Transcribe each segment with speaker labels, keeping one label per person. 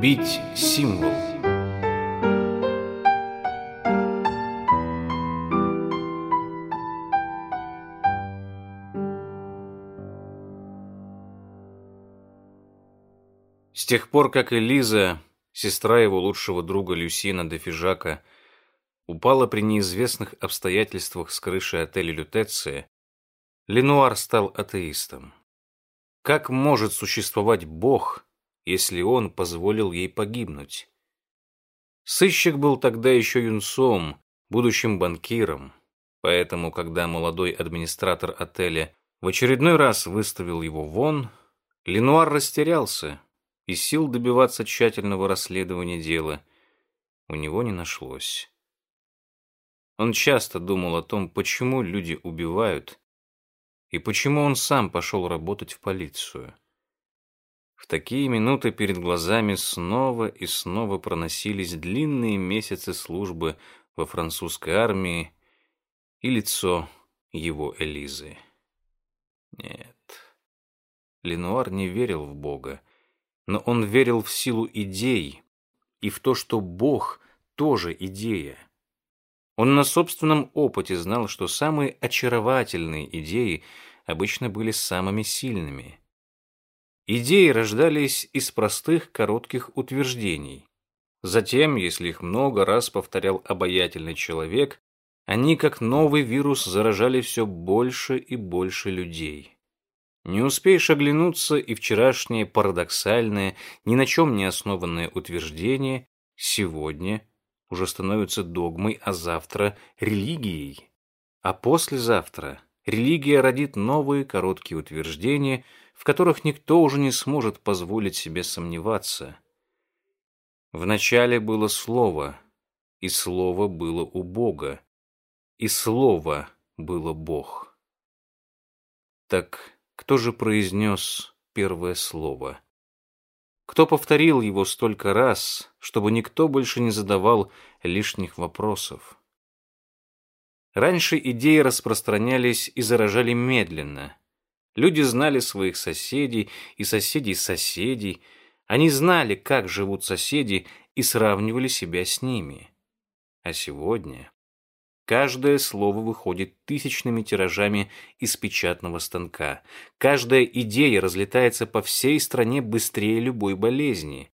Speaker 1: Убить символ. С тех пор, как Элиза, сестра его лучшего друга Люсина де Фижака, упала при неизвестных обстоятельствах с крыши отеля Лютеция, Ленуар стал атеистом. Как может существовать Бог, если он позволил ей погибнуть? Сыщик был тогда еще юнцом, будущим банкиром, поэтому, когда молодой администратор отеля в очередной раз выставил его вон, Ленуар растерялся, и сил добиваться тщательного расследования дела у него не нашлось. Он часто думал о том, почему люди убивают, и почему он сам пошел работать в полицию. В такие минуты перед глазами снова и снова проносились длинные месяцы службы во французской армии и лицо его Элизы. Нет, Ленуар не верил в Бога, но он верил в силу идей и в то, что Бог тоже идея. Он на собственном опыте знал, что самые очаровательные идеи обычно были самыми сильными. Идеи рождались из простых коротких утверждений. Затем, если их много раз повторял обаятельный человек, они, как новый вирус, заражали все больше и больше людей. Не успеешь оглянуться, и вчерашнее парадоксальное, ни на чем не основанное утверждение сегодня уже становится догмой, а завтра — религией. А послезавтра религия родит новые короткие утверждения, в которых никто уже не сможет позволить себе сомневаться. Вначале было Слово, и Слово было у Бога, и Слово было Бог. Так кто же произнес первое слово? Кто повторил его столько раз, чтобы никто больше не задавал лишних вопросов? Раньше идеи распространялись и заражали медленно. Люди знали своих соседей и соседей соседей. Они знали, как живут соседи, и сравнивали себя с ними. А сегодня Каждое слово выходит тысячными тиражами из печатного станка. Каждая идея разлетается по всей стране быстрее любой болезни.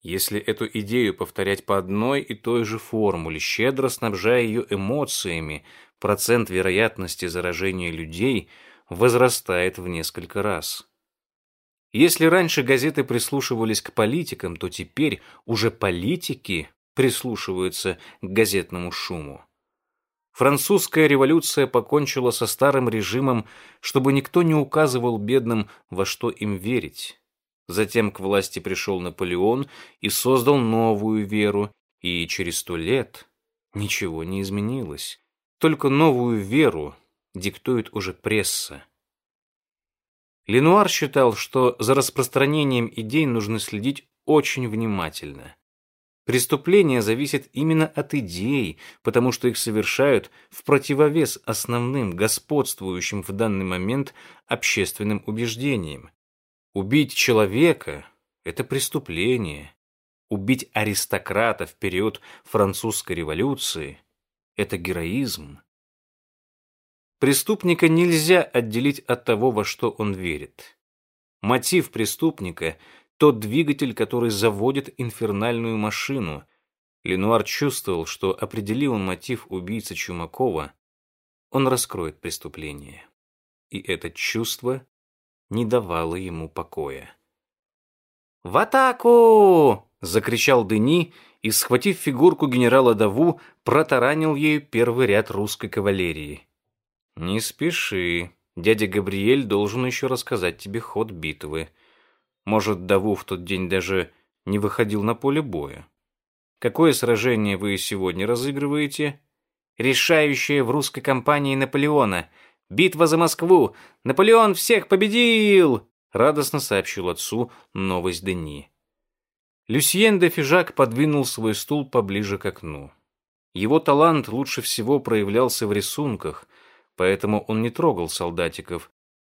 Speaker 1: Если эту идею повторять по одной и той же формуле, щедро снабжая ее эмоциями, процент вероятности заражения людей возрастает в несколько раз. Если раньше газеты прислушивались к политикам, то теперь уже политики прислушиваются к газетному шуму. Французская революция покончила со старым режимом, чтобы никто не указывал бедным, во что им верить. Затем к власти пришел Наполеон и создал новую веру, и через сто лет ничего не изменилось. Только новую веру диктует уже пресса. Ленуар считал, что за распространением идей нужно следить очень внимательно. Преступление зависит именно от идей, потому что их совершают в противовес основным, господствующим в данный момент общественным убеждениям. Убить человека – это преступление. Убить аристократа в период французской революции – это героизм. Преступника нельзя отделить от того, во что он верит. Мотив преступника тот двигатель, который заводит инфернальную машину. Ленуар чувствовал, что определил он мотив убийцы Чумакова, он раскроет преступление. И это чувство не давало ему покоя. «В атаку!» — закричал Дени и, схватив фигурку генерала Даву, протаранил ею первый ряд русской кавалерии. «Не спеши, дядя Габриэль должен еще рассказать тебе ход битвы», может, Даву в тот день даже не выходил на поле боя. Какое сражение вы сегодня разыгрываете? Решающее в русской кампании Наполеона. Битва за Москву. Наполеон всех победил! Радостно сообщил отцу новость Дени. Люсьен де Фижак подвинул свой стул поближе к окну. Его талант лучше всего проявлялся в рисунках, поэтому он не трогал солдатиков,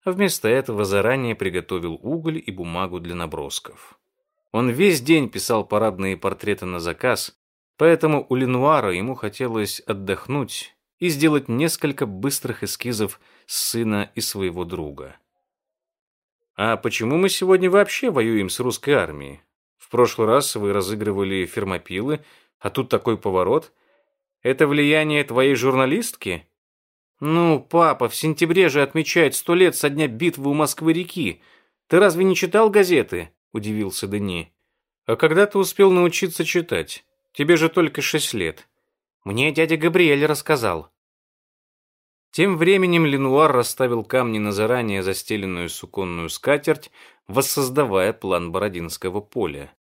Speaker 1: а вместо этого заранее приготовил уголь и бумагу для набросков. Он весь день писал парадные портреты на заказ, поэтому у Ленуара ему хотелось отдохнуть и сделать несколько быстрых эскизов сына и своего друга. «А почему мы сегодня вообще воюем с русской армией? В прошлый раз вы разыгрывали фермопилы, а тут такой поворот. Это влияние твоей журналистки?» «Ну, папа, в сентябре же отмечают сто лет со дня битвы у Москвы-реки. Ты разве не читал газеты?» – удивился Дени. «А когда ты успел научиться читать? Тебе же только шесть лет». «Мне дядя Габриэль рассказал». Тем временем Ленуар расставил камни на заранее застеленную суконную скатерть, воссоздавая план Бородинского поля.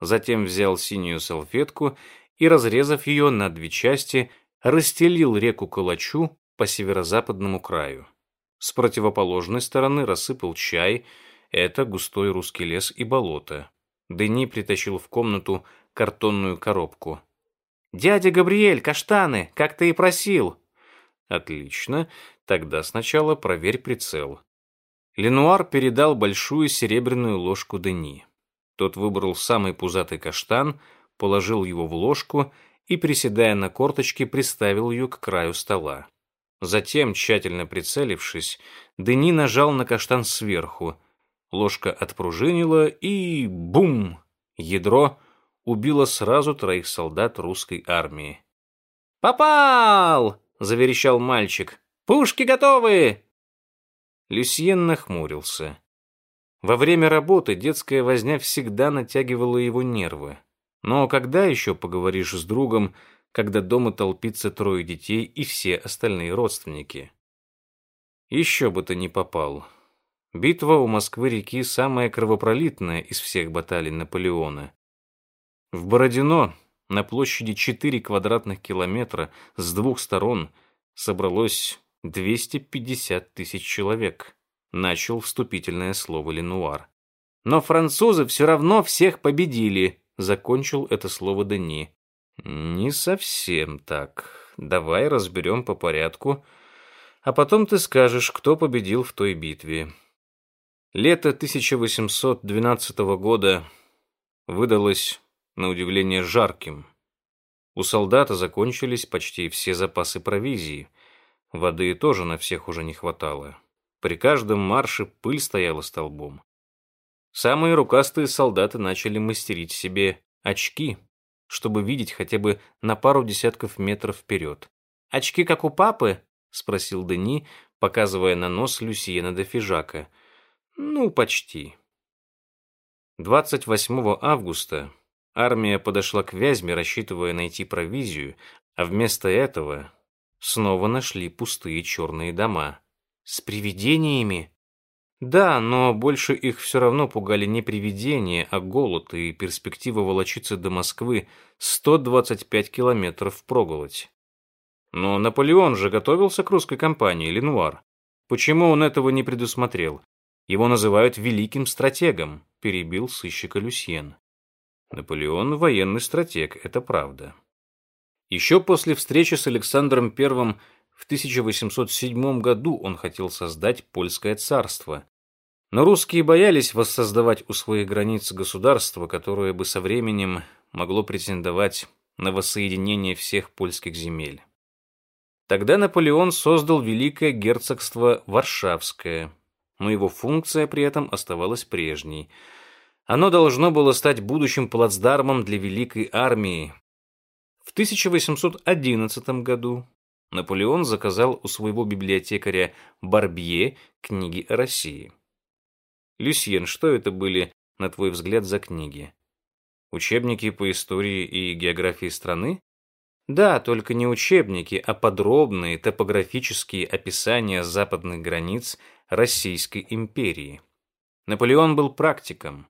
Speaker 1: Затем взял синюю салфетку и, разрезав ее на две части, расстелил реку Калачу по северо-западному краю. С противоположной стороны рассыпал чай, это густой русский лес и болото. Дени притащил в комнату картонную коробку. «Дядя Габриэль, каштаны, как ты и просил!» Отлично. Тогда сначала проверь прицел. Ленуар передал большую серебряную ложку Дени. Тот выбрал самый пузатый каштан, положил его в ложку и, приседая на корточки, приставил ее к краю стола. Затем, тщательно прицелившись, Дени нажал на каштан сверху. Ложка отпружинила и... бум! Ядро убило сразу троих солдат русской армии. «Попал!» — заверещал мальчик. «Пушки готовы!» Люсьен нахмурился. Во время работы детская возня всегда натягивала его нервы. Но когда еще поговоришь с другом, когда дома толпится трое детей и все остальные родственники? Еще бы ты не попал. Битва у Москвы-реки самая кровопролитная из всех баталий Наполеона. В Бородино на площади 4 квадратных километра с двух сторон собралось 250 тысяч человек. Начал вступительное слово Ленуар. Но французы все равно всех победили, закончил это слово Дени. Не совсем так. Давай разберем по порядку, а потом ты скажешь, кто победил в той битве. Лето 1812 года выдалось на удивление жарким. У солдата закончились почти все запасы провизии. Воды тоже на всех уже не хватало. При каждом марше пыль стояла столбом. Самые рукастые солдаты начали мастерить себе очки, чтобы видеть хотя бы на пару десятков метров вперед. «Очки, как у папы?» — спросил Дени, показывая на нос Люсьена де Фижака. «Ну, почти». 28 августа Армия подошла к Вязьме, рассчитывая найти провизию, а вместо этого снова нашли пустые черные дома. С привидениями? Да, но больше их все равно пугали не привидения, а голод и перспектива волочиться до Москвы 125 километров впроголодь. Но Наполеон же готовился к русской кампании, Ленуар. Почему он этого не предусмотрел? Его называют великим стратегом, перебил сыщика Люсьен. Наполеон – военный стратег, это правда. Еще после встречи с Александром I в 1807 году он хотел создать польское царство. Но русские боялись воссоздавать у своих границ государство, которое бы со временем могло претендовать на воссоединение всех польских земель. Тогда Наполеон создал Великое герцогство Варшавское, но его функция при этом оставалась прежней – оно должно было стать будущим плацдармом для Великой армии. В 1811 году Наполеон заказал у своего библиотекаря Барбье книги о России. Люсьен, что это были, на твой взгляд, за книги? Учебники по истории и географии страны? Да, только не учебники, а подробные топографические описания западных границ Российской империи. Наполеон был практиком.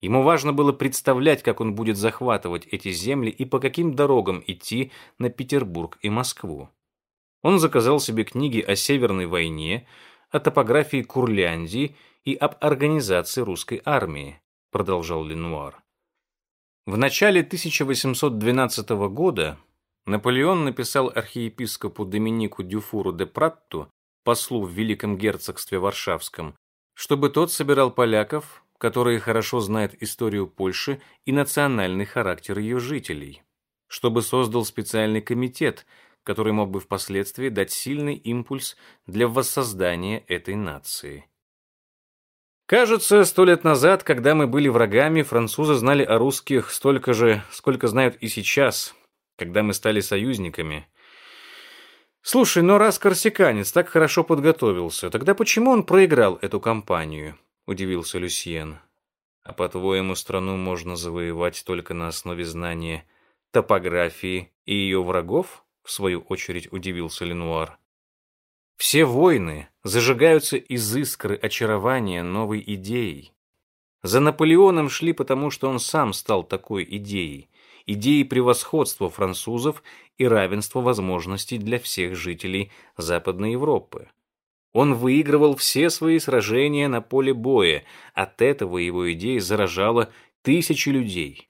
Speaker 1: Ему важно было представлять, как он будет захватывать эти земли и по каким дорогам идти на Петербург и Москву. Он заказал себе книги о Северной войне, о топографии Курляндии и об организации русской армии, продолжал Ленуар. В начале 1812 года Наполеон написал архиепископу Доминику Дюфуру де Пратту, послу в Великом герцогстве Варшавском, чтобы тот собирал поляков который хорошо знает историю Польши и национальный характер ее жителей, чтобы создал специальный комитет, который мог бы впоследствии дать сильный импульс для воссоздания этой нации. Кажется, сто лет назад, когда мы были врагами, французы знали о русских столько же, сколько знают и сейчас, когда мы стали союзниками. Слушай, но раз корсиканец так хорошо подготовился, тогда почему он проиграл эту кампанию? Удивился Люсьен. А по-твоему, страну можно завоевать только на основе знания топографии и ее врагов? В свою очередь удивился Ленуар. Все войны зажигаются из искры очарования новой идеей. За Наполеоном шли потому, что он сам стал такой идеей, идеей превосходства французов и равенства возможностей для всех жителей Западной Европы. Он выигрывал все свои сражения на поле боя, от этого его идея заражала тысячи людей.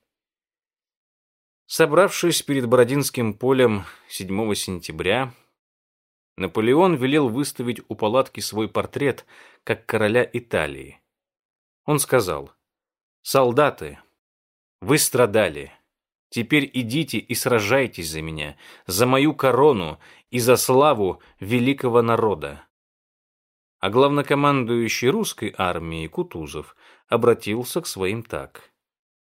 Speaker 1: Собравшись перед Бородинским полем 7 сентября, Наполеон велел выставить у палатки свой портрет как короля Италии. Он сказал, «Солдаты, вы страдали. Теперь идите и сражайтесь за меня, за мою корону и за славу великого народа». А главнокомандующий русской армией Кутузов обратился к своим так.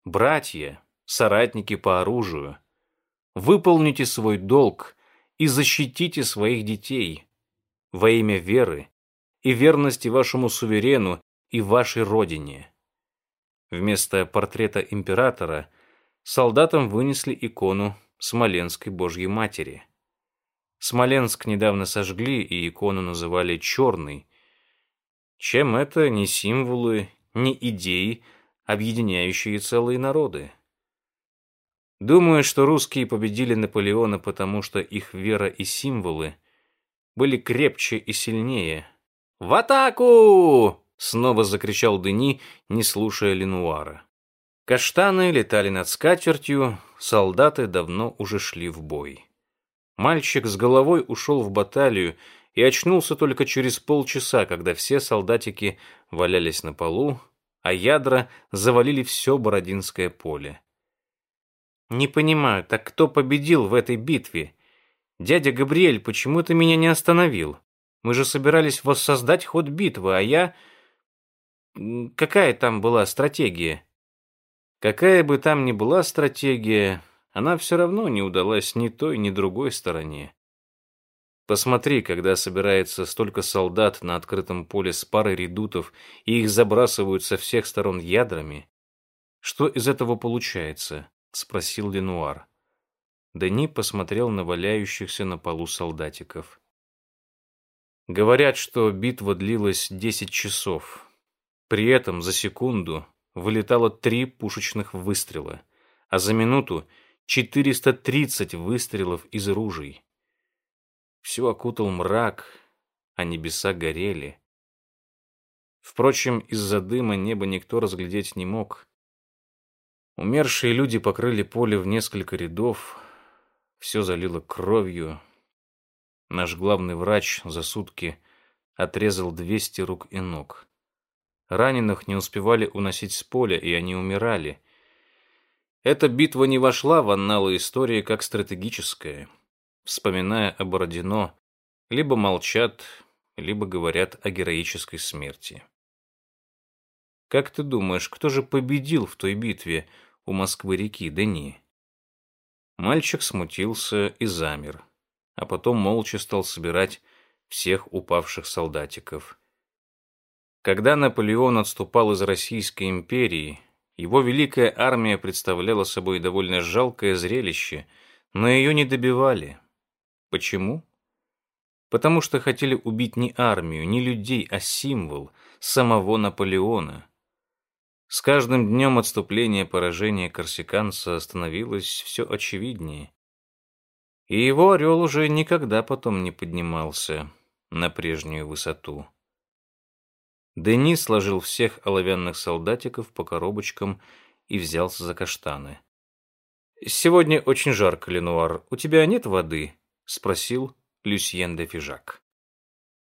Speaker 1: «Братья, соратники по оружию, выполните свой долг и защитите своих детей во имя веры и верности вашему суверену и вашей родине. Вместо портрета императора солдатам вынесли икону Смоленской Божьей Матери. Смоленск недавно сожгли, и икону называли «черной». Чем это не символы, не идеи, объединяющие целые народы? Думаю, что русские победили Наполеона, потому что их вера и символы были крепче и сильнее. «В атаку!» — снова закричал Дени, не слушая Ленуара. Каштаны летали над скатертью, солдаты давно уже шли в бой. Мальчик с головой ушел в баталию и очнулся только через полчаса, когда все солдатики валялись на полу, а ядра завалили все Бородинское поле. Не понимаю, так кто победил в этой битве? Дядя Габриэль, почему ты меня не остановил? Мы же собирались воссоздать ход битвы, а я... Какая там была стратегия? Какая бы там ни была стратегия, она все равно не удалась ни той, ни другой стороне. Посмотри, когда собирается столько солдат на открытом поле с парой редутов, и их забрасывают со всех сторон ядрами. Что из этого получается? — спросил Ленуар. Дени посмотрел на валяющихся на полу солдатиков. Говорят, что битва длилась десять часов. При этом за секунду вылетало три пушечных выстрела, а за минуту 430 выстрелов из ружей. Все окутал мрак, а небеса горели. Впрочем, из-за дыма небо никто разглядеть не мог. Умершие люди покрыли поле в несколько рядов, все залило кровью. Наш главный врач за сутки отрезал 200 рук и ног. Раненых не успевали уносить с поля, и они умирали. Эта битва не вошла в анналы истории как стратегическая. Вспоминая о Бородино, либо молчат, либо говорят о героической смерти. Как ты думаешь, кто же победил в той битве, у Москвы-реки Дени. Мальчик смутился и замер, а потом молча стал собирать всех упавших солдатиков. Когда Наполеон отступал из Российской империи, его великая армия представляла собой довольно жалкое зрелище, но ее не добивали. Почему? Потому что хотели убить не армию, не людей, а символ самого Наполеона. С каждым днем отступление поражения корсиканца становилось все очевиднее. И его орел уже никогда потом не поднимался на прежнюю высоту. Денис сложил всех оловянных солдатиков по коробочкам и взялся за каштаны. «Сегодня очень жарко, Ленуар. У тебя нет воды?» — спросил Люсьен де Фижак.